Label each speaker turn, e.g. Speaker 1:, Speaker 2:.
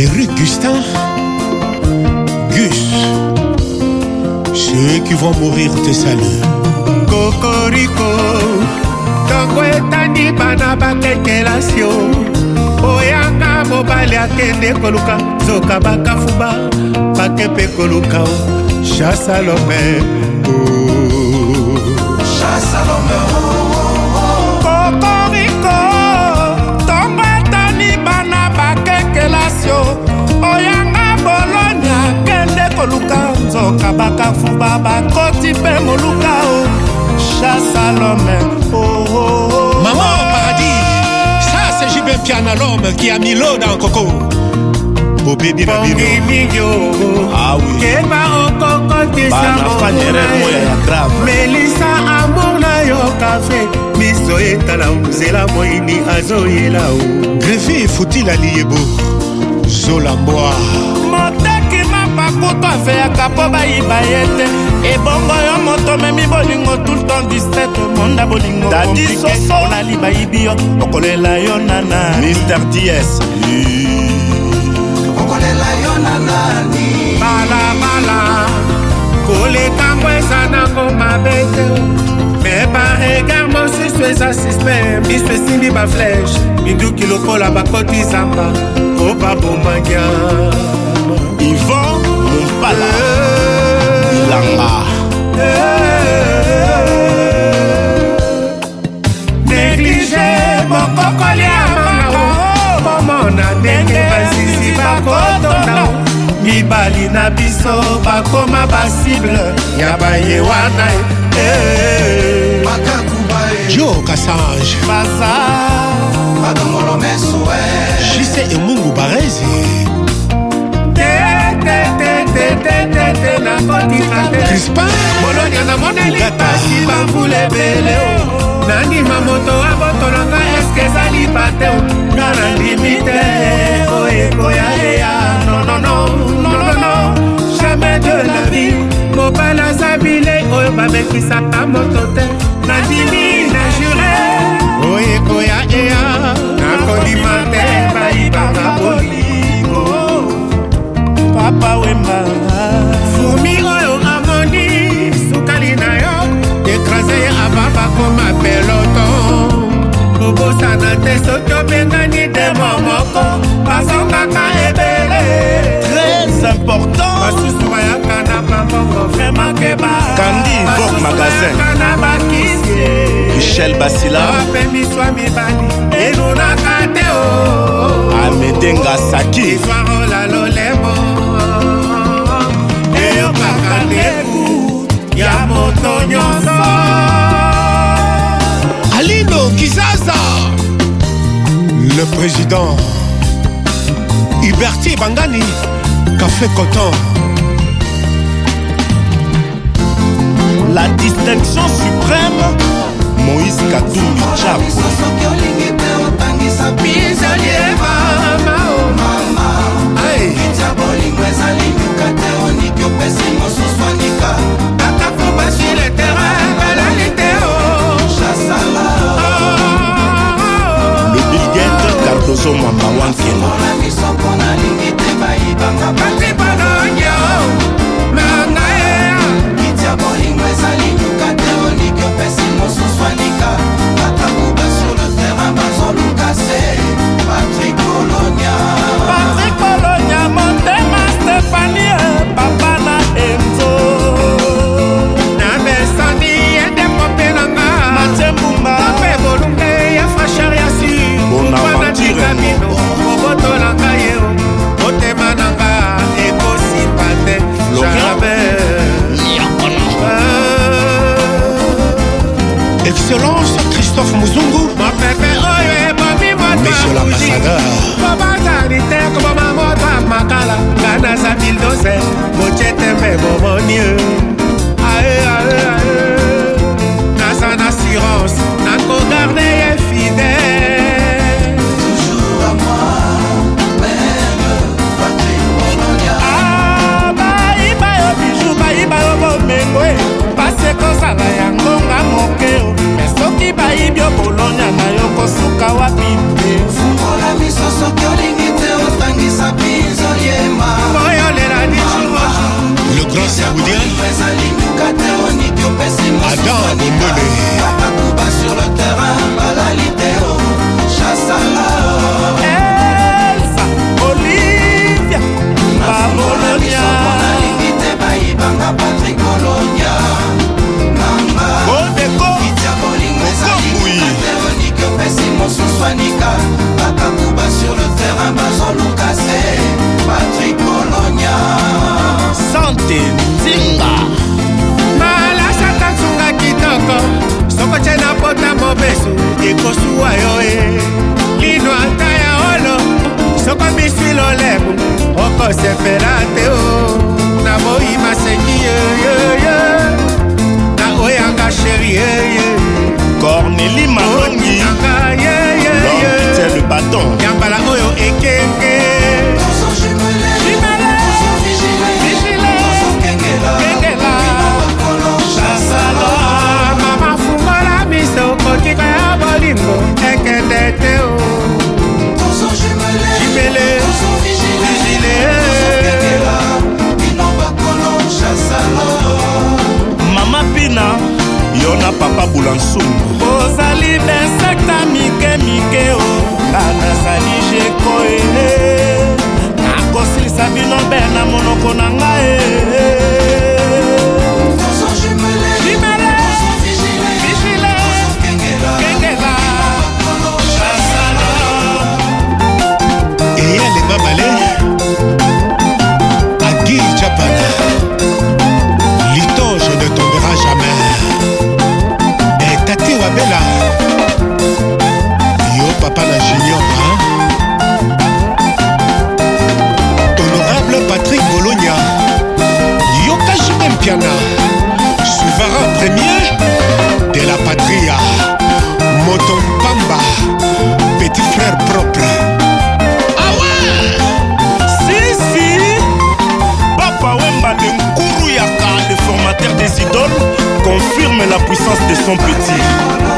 Speaker 1: et rue Gustin, Gus, ceux qui vont mourir te saluent. Cocorico, tango etani bana bakekelasio oyanga mobali akende koluka nzoka bakafuba bake mpe koluka o chasalome chasalome bakoka bakafuba bakoti mpe moluka o chasalome oh, oh, oh. mama paradis ça c'est jube piana l'homme qui a mis l'eau dans coco bobebi na binokeba okokotisamelisa amour na yo kafe miso etala nzela moini azoyela o grevi efutila liyebo zola mbwa afeyaka mpo bayiba ye te ebongo yo moto memi bolingo tultan distrete monda bolingo komplikeonali bayibi yo okolela yo nana mister ds okolela yo nanani balabala kolekango eza nango mabe te me baregard mosusu eza systeme miso esimbi bafleshe minduki lokola bakoti zamba po babombangia ivon na biso bakoma basible ya baye wana jo e. eh. kasange juste emungu barezi crispabolonia namoneli pasi bamvula ebele nandima moto abotolanga eske ezali pateo nga nandimi te nakokisaka moto te nadimi na jure oyekoya eya nakondima te bayibaka bolingo papa wemba fumi oyo amoni sukali na yo ekrase ye ababa koma peloton kobosana te soki michel basila ope miso mibali elonaka te o amedenga saki iswarola lolemo eyokaka ndeku ya moto nyonso alino kizaza le président huberti bangani café coton la distinction suprême moïse katumbi chapo soki olingi mpe otangisa biso lieva paix, bon, grâce ya budia adam bondole Elsa, Olivia, Pamela sante nzinga malasata nsunga kitoko soko tye na pota mobesu ekosuwa yo e lino ata ya olo soko misilolemu okosepela te o consumo souverain premier de la patria, Moton Pamba, petit frère propre. Ah ouais Si, si Papa Wemba de Nkuru Yaka, le formateur des idoles, confirme la puissance de son petit.